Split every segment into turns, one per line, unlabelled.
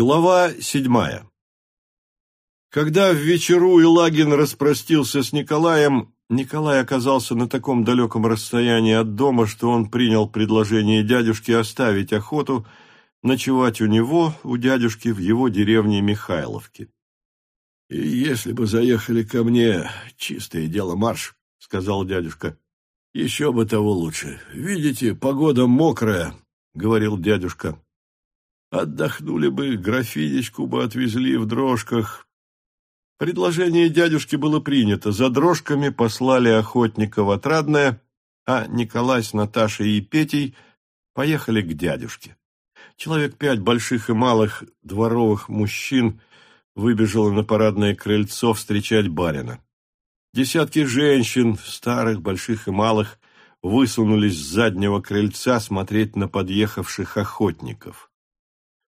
Глава седьмая Когда в вечеру Илагин распростился с Николаем, Николай оказался на таком далеком расстоянии от дома, что он принял предложение дядюшки оставить охоту, ночевать у него, у дядюшки, в его деревне Михайловке. — И если бы заехали ко мне, чистое дело марш, — сказал дядюшка. — Еще бы того лучше. Видите, погода мокрая, — говорил дядюшка. Отдохнули бы, графинечку бы отвезли в дрожках. Предложение дядюшки было принято. За дрожками послали охотника в Отрадное, а Николай с Наташей и Петей поехали к дядюшке. Человек пять больших и малых дворовых мужчин выбежало на парадное крыльцо встречать барина. Десятки женщин, старых, больших и малых, высунулись с заднего крыльца смотреть на подъехавших охотников.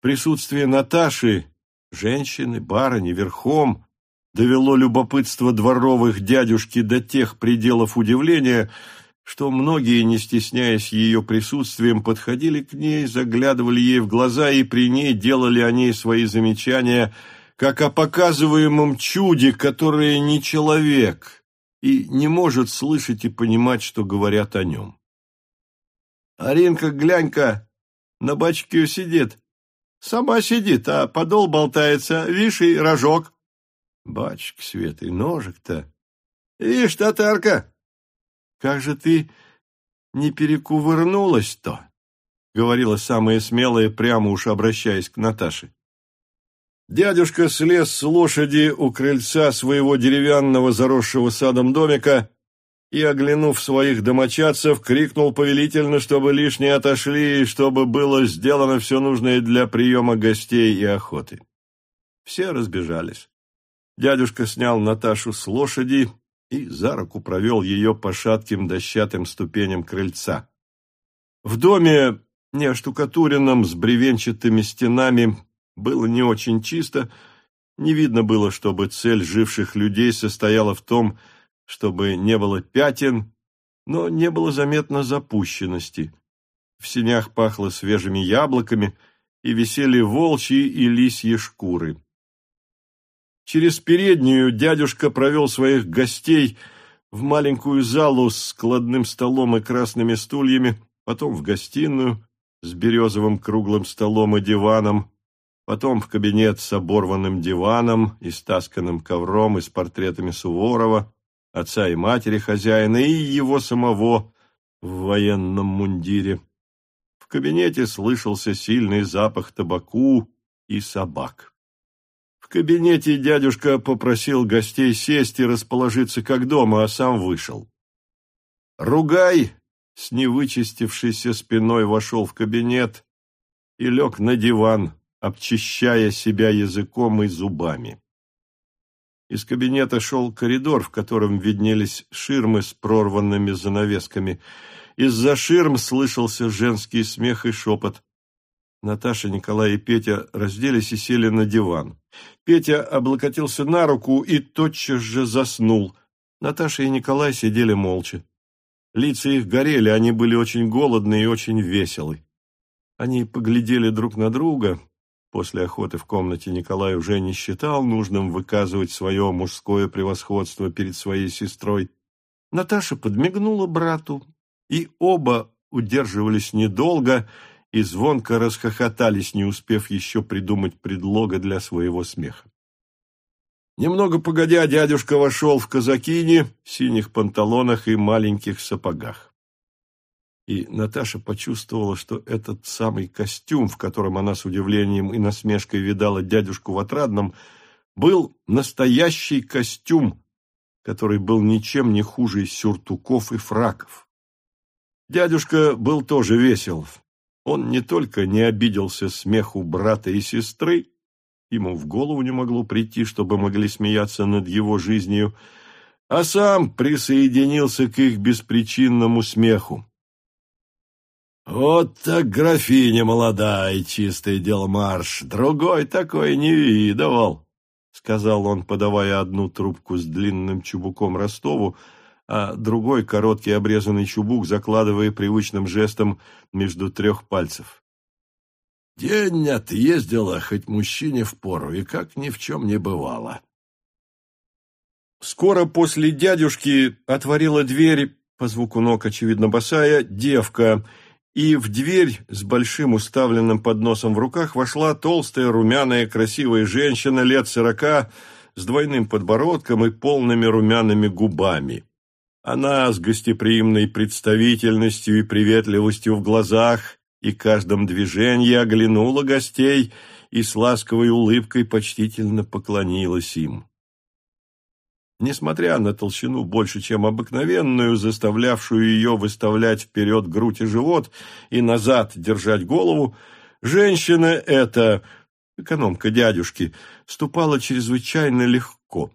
Присутствие Наташи, женщины, барыни, верхом, довело любопытство дворовых дядюшки до тех пределов удивления, что многие, не стесняясь ее присутствием, подходили к ней, заглядывали ей в глаза и при ней делали о ней свои замечания, как о показываемом чуде, которое не человек и не может слышать и понимать, что говорят о нем. «Аринка, глянь-ка, на бачке сидит», Сама сидит, а подол болтается, вишь, рожок. Бачка, Свет, и ножик-то. Вишь, татарка, как же ты не перекувырнулась-то? Говорила самая смелая, прямо уж обращаясь к Наташе. Дядюшка слез с лошади у крыльца своего деревянного заросшего садом домика и, оглянув своих домочадцев, крикнул повелительно, чтобы лишние отошли и чтобы было сделано все нужное для приема гостей и охоты. Все разбежались. Дядюшка снял Наташу с лошади и за руку провел ее по шатким дощатым ступеням крыльца. В доме, не оштукатуренном, с бревенчатыми стенами, было не очень чисто, не видно было, чтобы цель живших людей состояла в том, чтобы не было пятен, но не было заметно запущенности. В синях пахло свежими яблоками и висели волчьи и лисьи шкуры. Через переднюю дядюшка провел своих гостей в маленькую залу с складным столом и красными стульями, потом в гостиную с березовым круглым столом и диваном, потом в кабинет с оборванным диваном и стасканным ковром и с портретами Суворова, отца и матери хозяина, и его самого в военном мундире. В кабинете слышался сильный запах табаку и собак. В кабинете дядюшка попросил гостей сесть и расположиться как дома, а сам вышел. Ругай с невычистившейся спиной вошел в кабинет и лег на диван, обчищая себя языком и зубами. Из кабинета шел коридор, в котором виднелись ширмы с прорванными занавесками. Из-за ширм слышался женский смех и шепот. Наташа, Николай и Петя разделись и сели на диван. Петя облокотился на руку и тотчас же заснул. Наташа и Николай сидели молча. Лица их горели, они были очень голодны и очень веселы. Они поглядели друг на друга, После охоты в комнате Николай уже не считал нужным выказывать свое мужское превосходство перед своей сестрой. Наташа подмигнула брату, и оба удерживались недолго и звонко расхохотались, не успев еще придумать предлога для своего смеха. Немного погодя, дядюшка вошел в казакине, синих панталонах и маленьких сапогах и Наташа почувствовала, что этот самый костюм, в котором она с удивлением и насмешкой видала дядюшку в отрадном, был настоящий костюм, который был ничем не хуже сюртуков и фраков. Дядюшка был тоже весел. Он не только не обиделся смеху брата и сестры, ему в голову не могло прийти, чтобы могли смеяться над его жизнью, а сам присоединился к их беспричинному смеху. «Вот так графиня молодая, чистый дел марш, другой такой не видывал», — сказал он, подавая одну трубку с длинным чубуком Ростову, а другой короткий обрезанный чубук закладывая привычным жестом между трех пальцев.
День отъездила, хоть мужчине впору, и как ни в чем не бывало.
Скоро после дядюшки отворила дверь, по звуку ног, очевидно, босая, девка, и в дверь с большим уставленным подносом в руках вошла толстая, румяная, красивая женщина лет сорока с двойным подбородком и полными румяными губами. Она с гостеприимной представительностью и приветливостью в глазах и каждом движении оглянула гостей и с ласковой улыбкой почтительно поклонилась им. Несмотря на толщину больше, чем обыкновенную, заставлявшую ее выставлять вперед грудь и живот и назад держать голову, женщина эта, экономка дядюшки, ступала чрезвычайно легко.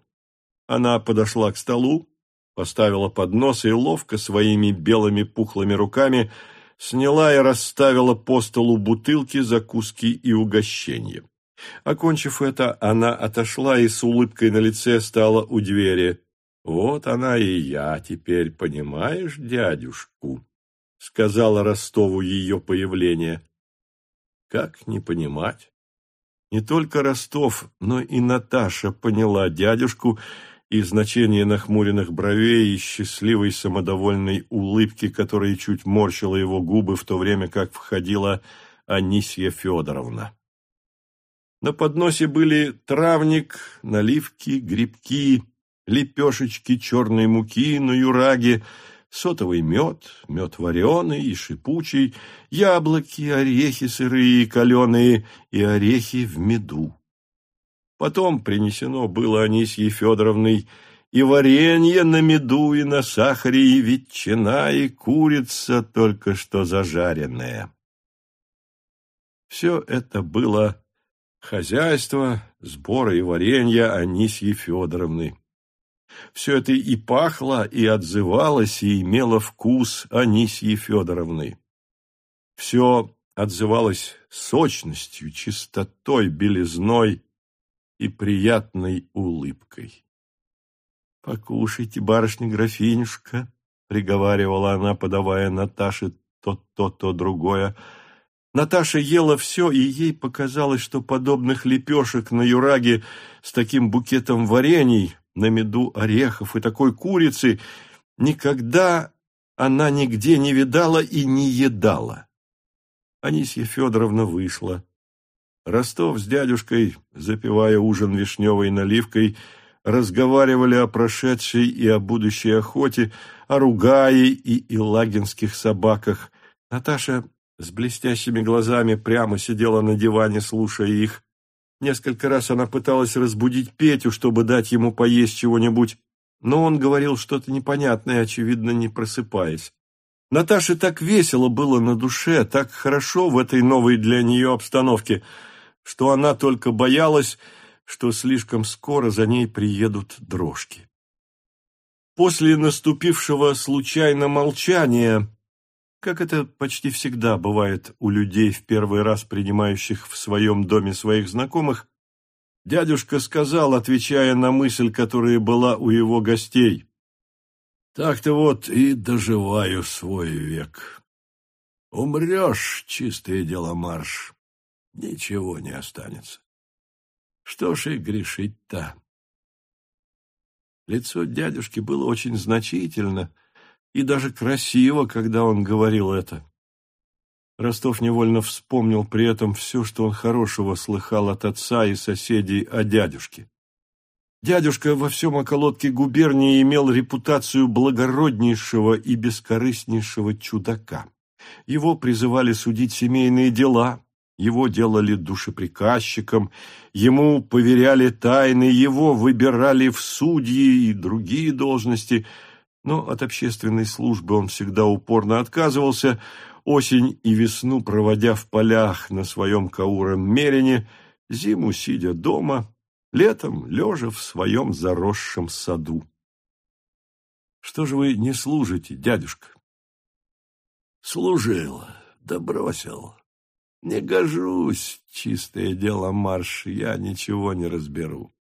Она подошла к столу, поставила поднос и ловко своими белыми пухлыми руками сняла и расставила по столу бутылки, закуски и угощения. Окончив это, она отошла и с улыбкой на лице стала у двери. «Вот она и я теперь, понимаешь, дядюшку?» — сказала Ростову ее появление. «Как не понимать?» Не только Ростов, но и Наташа поняла дядюшку и значение нахмуренных бровей и счастливой самодовольной улыбки, которая чуть морщила его губы в то время, как входила Анисья Федоровна. На подносе были травник, наливки, грибки, лепешечки черной муки на юраге, сотовый мед, мед вареный и шипучий, яблоки, орехи сырые и каленые и орехи в меду. Потом принесено было Анисьей Федоровной и варенье на меду, и на сахаре, и ветчина, и курица, только что зажаренная. Все это было хозяйство, сбора и варенья Анисьи Федоровны. Все это и пахло, и отзывалось, и имело вкус Анисьи Федоровны. Все отзывалось сочностью, чистотой, белизной, и приятной улыбкой. «Покушайте, барышня-графинюшка», — приговаривала она, подавая Наташе то то, то другое. Наташа ела все, и ей показалось, что подобных лепешек на юраге с таким букетом варений, на меду орехов и такой курицы никогда она нигде не видала и не едала. Анисья Федоровна вышла. Ростов с дядюшкой, запивая ужин вишневой наливкой, разговаривали о прошедшей и о будущей охоте, о ругае и илагинских собаках. Наташа с блестящими глазами прямо сидела на диване, слушая их. Несколько раз она пыталась разбудить Петю, чтобы дать ему поесть чего-нибудь, но он говорил что-то непонятное, очевидно, не просыпаясь. Наташе так весело было на душе, так хорошо в этой новой для нее обстановке – что она только боялась, что слишком скоро за ней приедут дрожки. После наступившего случайно молчания, как это почти всегда бывает у людей в первый раз принимающих в своем доме своих знакомых, дядюшка сказал, отвечая на мысль, которая была у его гостей, «Так-то вот и доживаю свой век. Умрешь, чистое дело марш, ничего не останется. Что ж и грешить-то? Лицо дядюшки было очень значительно и даже красиво, когда он говорил это. Ростов невольно вспомнил при этом все, что он хорошего слыхал от отца и соседей о дядюшке. Дядюшка во всем околотке губернии имел репутацию благороднейшего и бескорыстнейшего чудака. Его призывали судить семейные дела, его делали душеприказчиком, ему поверяли тайны, его выбирали в судьи и другие должности, но от общественной службы он всегда упорно отказывался, осень и весну проводя в полях на своем кауром мерине, зиму сидя дома, летом лежа в своем заросшем саду. Что же вы не служите, дядюшка?
Служил, да бросил. Не гожусь, чистое дело марш, я ничего не разберу.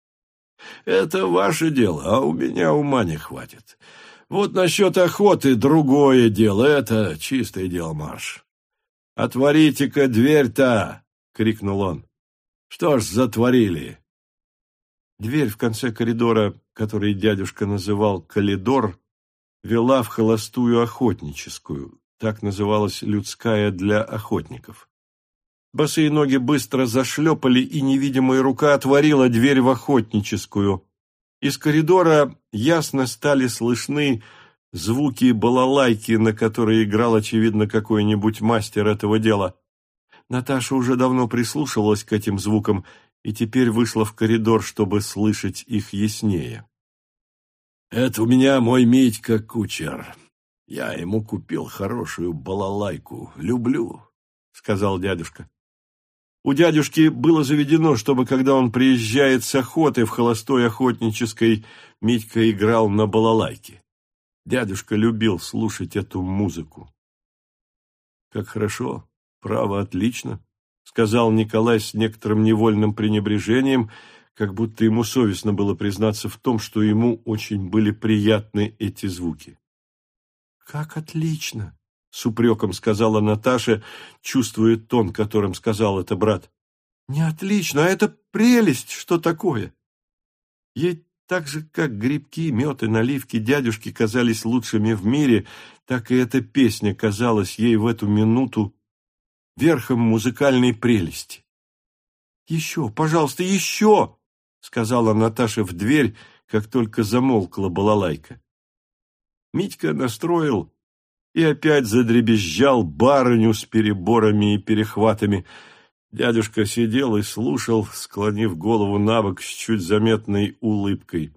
Это ваше дело, а у меня ума не хватит. Вот насчет охоты другое дело, это чистое дело марш. Отворите-ка дверь-то, — крикнул он. «Что ж затворили?»
Дверь в конце коридора, который дядюшка называл «коридор», вела в холостую охотническую, так называлась людская для охотников. Босые ноги быстро зашлепали, и невидимая рука отворила дверь в охотническую. Из коридора ясно стали слышны звуки балалайки, на которые играл, очевидно, какой-нибудь мастер этого дела. Наташа уже давно прислушивалась к этим звукам и теперь вышла в коридор, чтобы слышать их яснее.
«Это у меня мой Митька кучер. Я ему купил хорошую балалайку. Люблю», — сказал дядюшка.
У дядюшки было заведено, чтобы, когда он приезжает с охоты в холостой охотнической, Митька играл на балалайке. Дядюшка любил слушать эту музыку. «Как хорошо, право, отлично», — сказал Николай с некоторым невольным пренебрежением, — как будто ему совестно было признаться в том, что ему очень были приятны эти звуки. «Как отлично!» — с упреком сказала Наташа, чувствуя тон, которым сказал это брат. «Не отлично, а это прелесть! Что такое?» Ей так же, как грибки, мед и наливки дядюшки казались лучшими в мире, так и эта песня казалась ей в эту минуту верхом музыкальной прелести. «Еще, пожалуйста, еще!» — сказала Наташа в дверь, как только замолкла балалайка. Митька настроил и опять задребезжал барыню с переборами и перехватами. Дядюшка сидел и слушал, склонив голову на бок с чуть заметной улыбкой.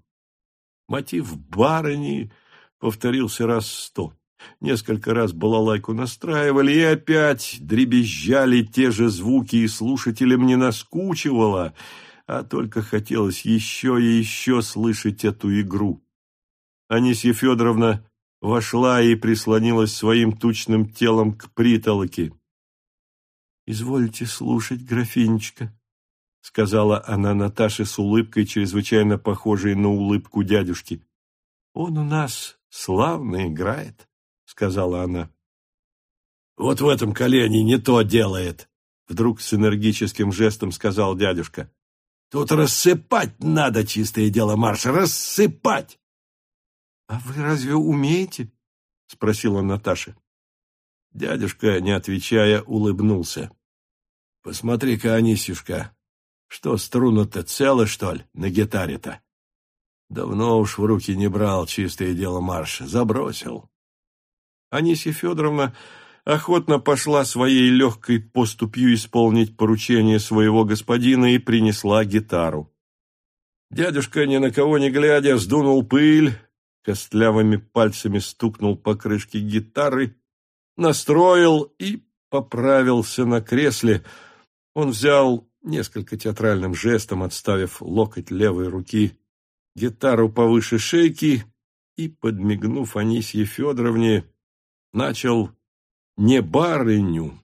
Мотив барыни повторился раз сто. Несколько раз балалайку настраивали, и опять дребезжали те же звуки, и слушателям не наскучивало — а только хотелось еще и еще слышать эту игру. Анисья Федоровна вошла и прислонилась своим тучным телом к притолоке. «Извольте слушать, графинечка», — сказала она Наташе с улыбкой, чрезвычайно похожей на улыбку дядюшки. «Он у нас славно играет», — сказала она.
«Вот в этом колене не то делает», — вдруг с энергическим жестом сказал дядюшка. Тут рассыпать надо чистое дело марша, рассыпать.
— А вы разве умеете? — спросила Наташа.
Дядюшка, не отвечая, улыбнулся. — Посмотри-ка, Анисюшка, что, струны-то целы, что ли, на гитаре-то? Давно уж в руки не брал чистое дело марша, забросил.
Анисья Федоровна охотно пошла своей легкой поступью исполнить поручение своего господина и принесла гитару. Дядюшка, ни на кого не глядя, сдунул пыль, костлявыми пальцами стукнул по крышке гитары, настроил и поправился на кресле. Он взял несколько театральным жестом, отставив локоть левой руки, гитару повыше шейки и, подмигнув Анисье Федоровне, начал не барыню,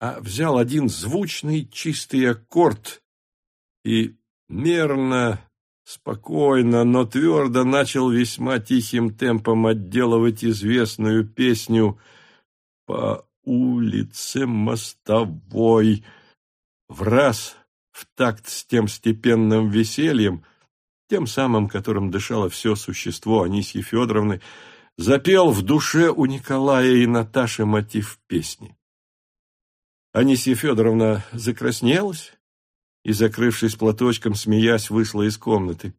а взял один звучный чистый аккорд и мерно, спокойно, но твердо начал весьма тихим темпом отделывать известную песню «По улице мостовой» в раз в такт с тем степенным весельем, тем самым, которым дышало все существо Анисьи Федоровны, запел в душе у Николая и Наташи мотив песни. Анисия Федоровна закраснелась и, закрывшись платочком, смеясь, вышла из комнаты.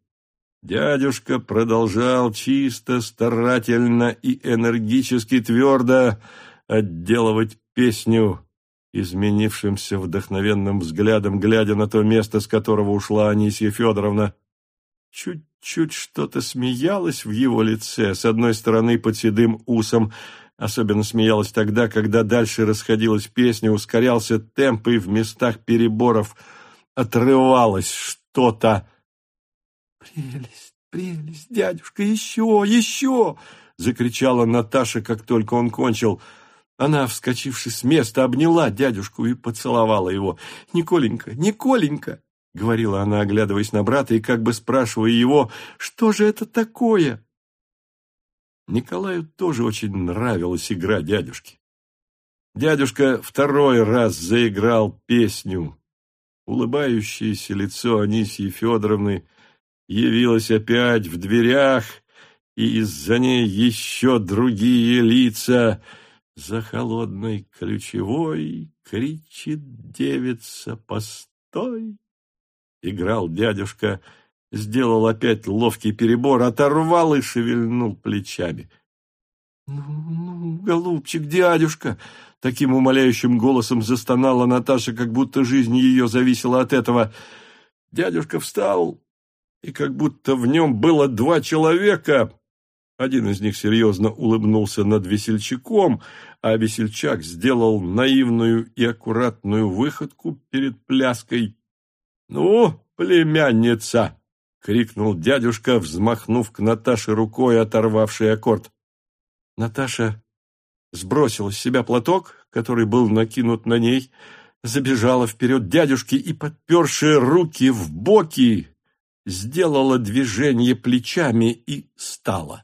Дядюшка продолжал чисто, старательно и энергически твердо отделывать песню, изменившимся вдохновенным взглядом, глядя на то место, с которого ушла Анисия Федоровна. Чуть-чуть что-то смеялось в его лице, с одной стороны под седым усом, особенно смеялась тогда, когда дальше расходилась песня, ускорялся темп и в местах переборов отрывалось что-то. «Прелесть, прелесть, дядюшка, еще, еще!» — закричала Наташа, как только он кончил. Она, вскочивши с места, обняла дядюшку и поцеловала его. «Николенька, Николенька!» — говорила она, оглядываясь на брата и как бы спрашивая его, что же это такое? Николаю тоже очень нравилась игра дядюшки. Дядюшка второй раз заиграл песню. Улыбающееся лицо Анисии Федоровны явилось опять в дверях, и из-за ней еще другие лица. За холодной ключевой кричит девица «Постой!» Играл дядюшка, сделал опять ловкий перебор, оторвал и шевельнул плечами. «Ну, ну, голубчик, дядюшка!» Таким умоляющим голосом застонала Наташа, как будто жизнь ее зависела от этого. Дядюшка встал, и как будто в нем было два человека. Один из них серьезно улыбнулся над весельчаком, а весельчак сделал наивную и аккуратную выходку перед пляской. «Ну, племянница!» — крикнул дядюшка, взмахнув к Наташе рукой, оторвавший аккорд. Наташа сбросила с себя платок, который был накинут на ней, забежала вперед дядюшки и, подперши руки в боки, сделала движение плечами и стала.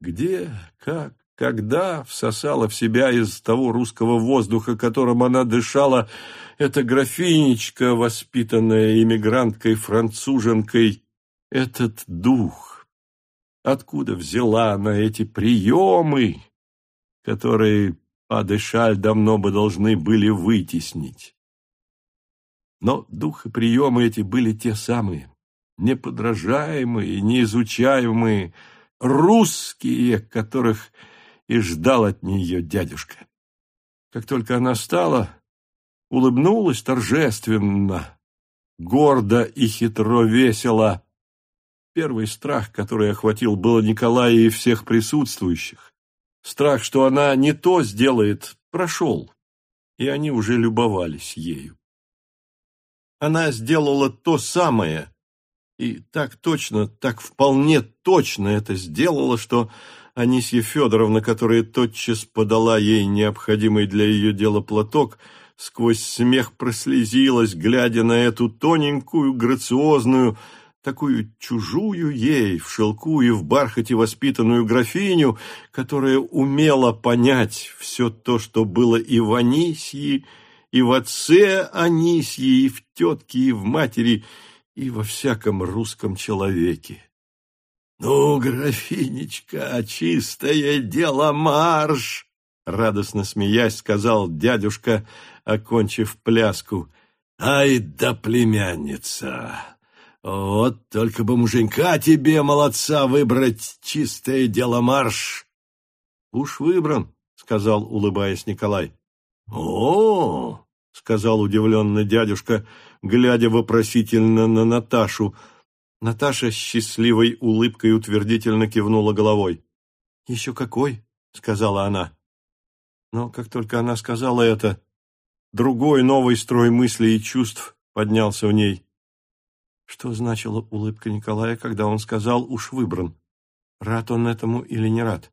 Где, как, когда всосала в себя из того русского воздуха, которым она дышала, эта графинечка, воспитанная иммигранткой-француженкой, этот дух? Откуда взяла она эти приемы, которые Падышаль давно бы должны были вытеснить? Но дух и приемы эти были те самые, неподражаемые, неизучаемые, русские, которых и ждал от нее дядюшка. Как только она стала, улыбнулась торжественно, гордо и хитро весело. Первый страх, который охватил было Николая и всех присутствующих. Страх, что она не то сделает, прошел, и они уже любовались ею. Она сделала то самое, и так точно, так вполне точно это сделала, что Анисья Федоровна, которая тотчас подала ей необходимый для ее дела платок, сквозь смех прослезилась, глядя на эту тоненькую, грациозную, такую чужую ей, в шелку и в бархате воспитанную графиню, которая умела понять все то, что было и в Анисье, и в отце Анисье, и в тетке, и в матери, и во всяком русском человеке. «Ну, графинечка, чистое дело марш!» Радостно смеясь, сказал дядюшка, окончив пляску. «Ай да племянница! Вот только бы муженька тебе, молодца, выбрать чистое дело марш!» «Уж выбран», — сказал, улыбаясь Николай. «О, — сказал удивленно дядюшка, глядя вопросительно на Наташу. Наташа с счастливой улыбкой утвердительно кивнула головой. «Еще какой?» — сказала она. Но как только она сказала это, другой новый строй мыслей и чувств поднялся в ней. Что значила улыбка Николая, когда он сказал «уж выбран»? Рад он этому или не рад?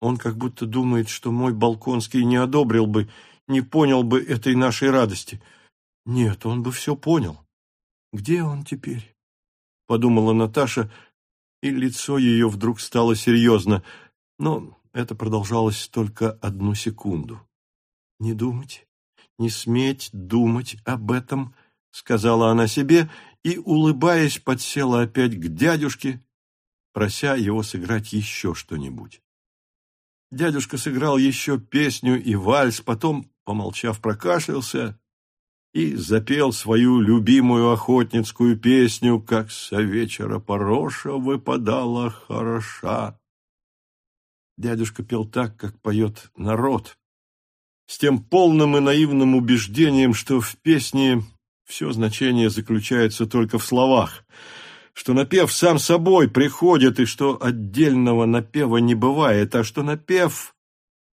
Он как будто думает, что мой Балконский не одобрил бы не понял бы этой нашей радости. Нет, он бы все понял. Где он теперь? Подумала Наташа, и лицо ее вдруг стало серьезно, но это продолжалось только одну секунду. «Не думать, не сметь думать об этом», — сказала она себе, и, улыбаясь, подсела опять к дядюшке, прося его сыграть еще что-нибудь. Дядюшка сыграл еще песню и вальс, потом помолчав, прокашлялся и запел свою любимую охотницкую песню «Как со вечера пороша выпадала хороша». Дядюшка пел так, как поет народ, с тем полным и наивным убеждением, что в песне все значение заключается только в словах, что напев сам собой приходит, и что отдельного напева не бывает, а что напев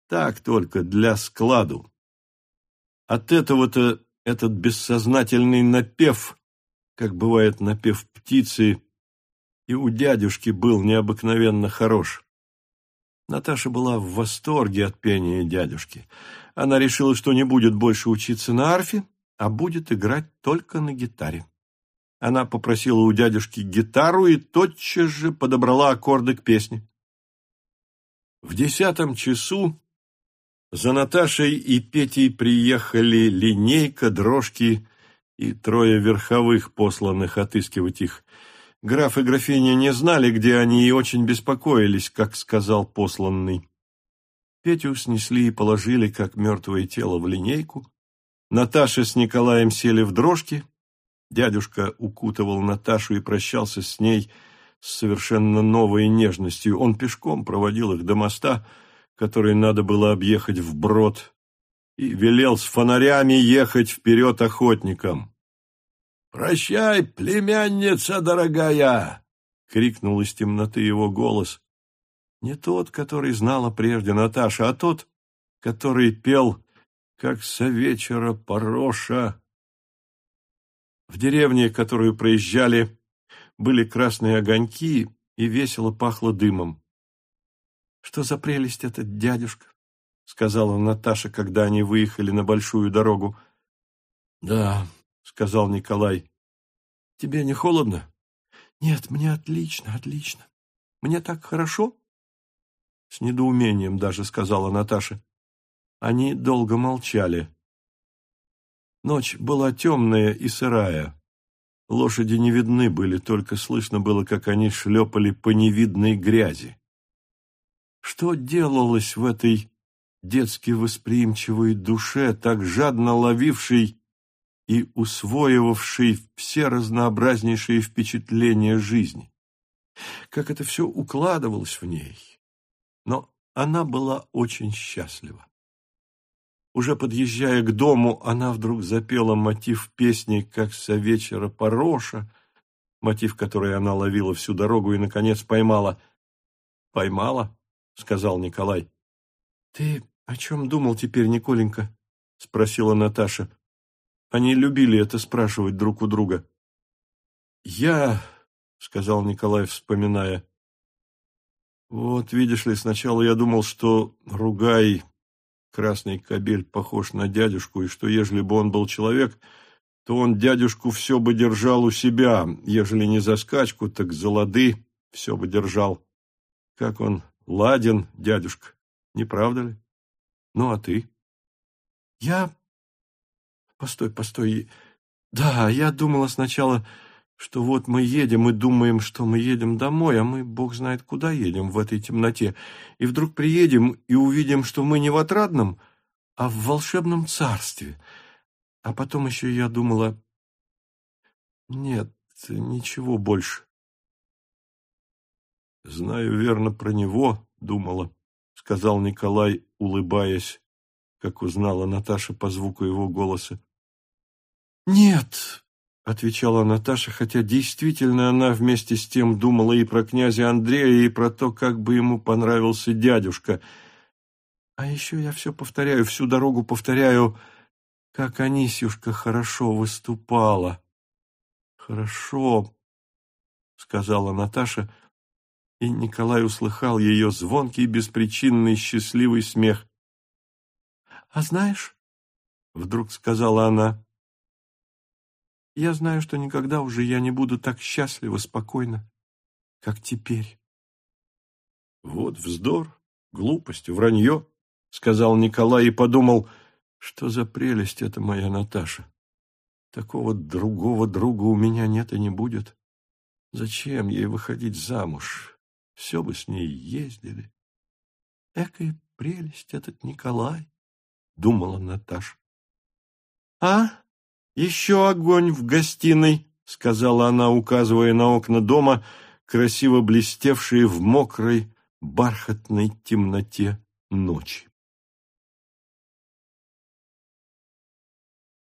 так только для складу. От этого-то этот бессознательный напев, как бывает напев птицы, и у дядюшки был необыкновенно хорош. Наташа была в восторге от пения дядюшки. Она решила, что не будет больше учиться на арфе, а будет играть только на гитаре. Она попросила у дядюшки гитару и тотчас же подобрала аккорды к песне. В десятом часу За Наташей и Петей приехали линейка, дрожки и трое верховых, посланных отыскивать их. Граф и графиня не знали, где они, и очень беспокоились, как сказал посланный. Петю снесли и положили, как мертвое тело, в линейку. Наташа с Николаем сели в дрожки. Дядюшка укутывал Наташу и прощался с ней с совершенно новой нежностью. Он пешком проводил их до моста, который надо было объехать вброд, и велел с фонарями ехать вперед охотникам.
«Прощай, племянница дорогая!»
— крикнул из темноты его голос. Не тот, который знала прежде Наташа, а тот, который пел, как со вечера пороша. В деревне, которую проезжали, были красные огоньки, и весело пахло дымом. — Что за прелесть этот дядюшка? — сказала Наташа, когда они выехали на большую дорогу. — Да, — сказал Николай. — Тебе не холодно? — Нет, мне отлично, отлично. Мне так хорошо. С недоумением даже сказала Наташа. Они долго молчали. Ночь была темная и сырая. Лошади не видны были, только слышно было, как они шлепали по невидной грязи. Что делалось в этой детски восприимчивой душе, так жадно ловившей и усвоивавшей все разнообразнейшие впечатления жизни? Как это все укладывалось в ней? Но она была очень счастлива. Уже подъезжая к дому, она вдруг запела мотив песни «Как со вечера пороша», мотив, который она ловила всю дорогу и, наконец, поймала. «Поймала?» — сказал Николай. «Ты о чем думал теперь, Николенька?» — спросила Наташа. Они любили это спрашивать друг у друга. «Я...» — сказал Николай, вспоминая. «Вот, видишь ли, сначала я думал, что Ругай Красный кобель похож на дядюшку, и что, ежели бы он был человек, то он дядюшку все бы держал у себя, ежели не за скачку, так за лады все бы держал. Как он ладен, дядюшка, не правда ли? Ну, а ты? Я... Постой, постой. Да, я думала сначала что вот мы едем и думаем, что мы едем домой, а мы, бог знает, куда едем в этой темноте, и вдруг приедем и увидим, что мы не в отрадном, а в волшебном царстве. А потом еще я думала... Нет, ничего больше. «Знаю верно про него», — думала, — сказал Николай, улыбаясь, как узнала Наташа по звуку его голоса. «Нет», — отвечала Наташа, хотя действительно она вместе с тем думала и про князя Андрея, и про то, как бы ему понравился дядюшка. А еще я все повторяю, всю дорогу повторяю, как Анисюшка хорошо выступала. «Хорошо», — сказала Наташа, и Николай услыхал ее звонкий, беспричинный, счастливый смех. «А знаешь», — вдруг сказала она, я знаю, что никогда уже я не буду так счастлива, спокойно, как теперь. Вот вздор, глупость, вранье, — сказал Николай и подумал, что за прелесть это моя Наташа. Такого другого друга у меня нет и не будет. Зачем ей выходить замуж? Все бы с ней ездили. Экая прелесть этот Николай, — думала Наташа. — А? «Еще огонь в гостиной», — сказала она, указывая на окна дома, красиво блестевшие в мокрой, бархатной темноте ночи.